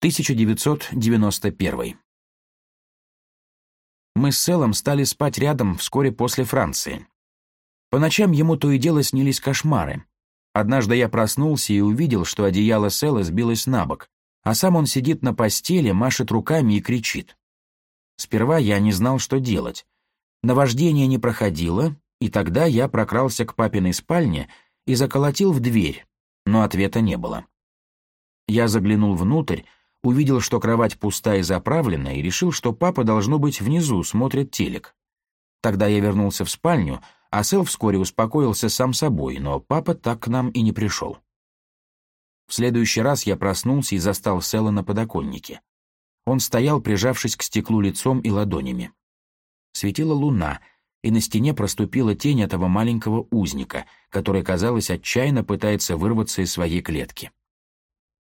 1991. Мы с Селом стали спать рядом вскоре после Франции. По ночам ему то и дело снились кошмары. Однажды я проснулся и увидел, что одеяло Села сбилось на бок, а сам он сидит на постели, машет руками и кричит. Сперва я не знал, что делать. Наваждение не проходило, и тогда я прокрался к папиной спальне и заколотил в дверь, но ответа не было. Я заглянул внутрь, увидел, что кровать пуста и заправлена, и решил, что папа, должно быть, внизу смотрит телек. Тогда я вернулся в спальню, а Сэл вскоре успокоился сам собой, но папа так к нам и не пришел. В следующий раз я проснулся и застал Сэла на подоконнике. Он стоял, прижавшись к стеклу лицом и ладонями. Светила луна, и на стене проступила тень этого маленького узника, который, казалось, отчаянно пытается вырваться из своей клетки.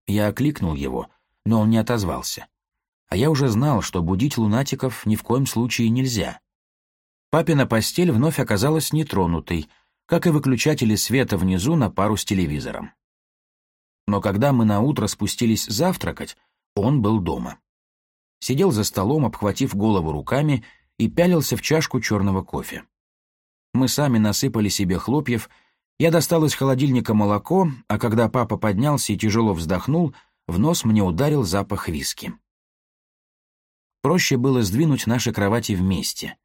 Я окликнул его — но он не отозвался. А я уже знал, что будить лунатиков ни в коем случае нельзя. Папина постель вновь оказалась нетронутой, как и выключатели света внизу на пару с телевизором. Но когда мы наутро спустились завтракать, он был дома. Сидел за столом, обхватив голову руками, и пялился в чашку черного кофе. Мы сами насыпали себе хлопьев, я достал из холодильника молоко, а когда папа поднялся и тяжело вздохнул — в нос мне ударил запах виски. Проще было сдвинуть наши кровати вместе,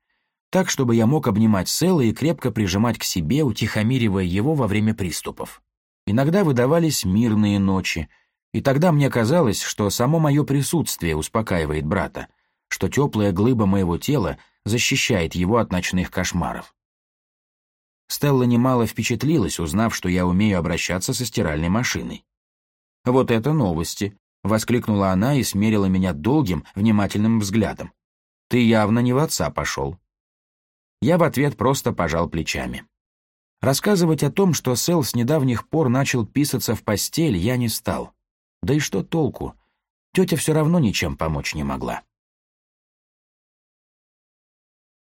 так, чтобы я мог обнимать Сэла и крепко прижимать к себе, утихомиривая его во время приступов. Иногда выдавались мирные ночи, и тогда мне казалось, что само мое присутствие успокаивает брата, что теплая глыба моего тела защищает его от ночных кошмаров. Стелла немало впечатлилась, узнав, что я умею обращаться со стиральной машиной. Вот это новости!» — воскликнула она и смерила меня долгим, внимательным взглядом. «Ты явно не в отца пошел». Я в ответ просто пожал плечами. Рассказывать о том, что Сэл с недавних пор начал писаться в постель, я не стал. Да и что толку? Тетя все равно ничем помочь не могла.